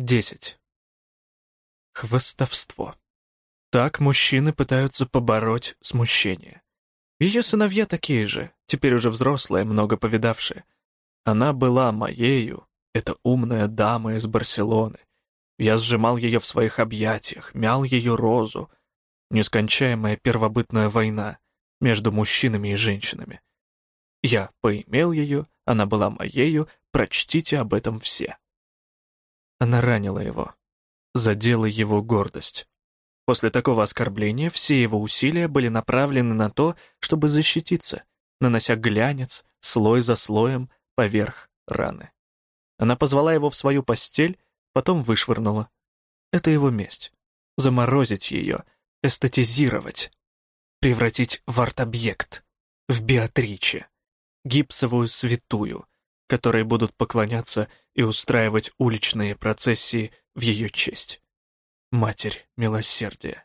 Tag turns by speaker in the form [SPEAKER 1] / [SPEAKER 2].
[SPEAKER 1] 10. Хвостовство. Так мужчины пытаются побороть смущение. Ее сыновья такие же, теперь уже взрослые, много повидавшие. Она была моею, эта умная дама из Барселоны. Я сжимал ее в своих объятиях, мял ее розу. Нескончаемая первобытная война между мужчинами и женщинами. Я поимел ее, она была моею, прочтите об этом все. Она ранила его, задела его гордость. После такого оскорбления все его усилия были направлены на то, чтобы защититься, нанося глянец слой за слоем поверх раны. Она позвала его в свою постель, потом вышвырнула. Это его месть. Заморозить ее, эстетизировать, превратить в арт-объект, в Беатриче, гипсовую святую, которой будут поклоняться и устраивать уличные процессии в ее честь. Матерь милосердия.